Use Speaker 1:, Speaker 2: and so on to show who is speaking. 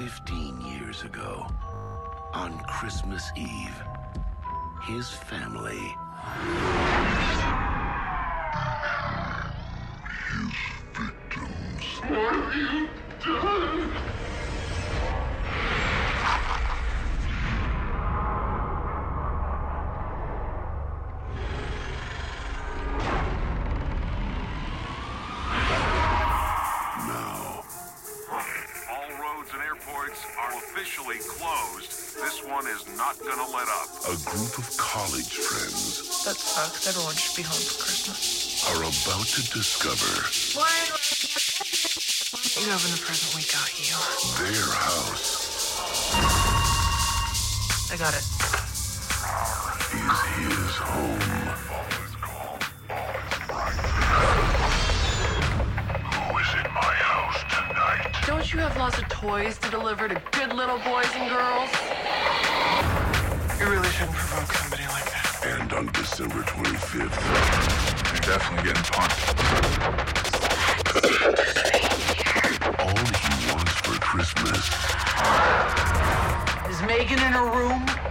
Speaker 1: Fifteen years ago, on Christmas Eve, his family. His victims.
Speaker 2: What have you done?
Speaker 3: Be home for Christmas.
Speaker 1: are about to discover
Speaker 3: Why don't you open the present we got you?
Speaker 1: their house
Speaker 3: I got it.
Speaker 1: is his home.
Speaker 2: Who is in my house tonight?
Speaker 3: Don't you have lots of toys to deliver to good little boys and girls? You really shouldn't provoke that.
Speaker 1: December 25th,
Speaker 2: You're definitely getting punched.
Speaker 1: all he wants for Christmas
Speaker 3: Is Megan in her room?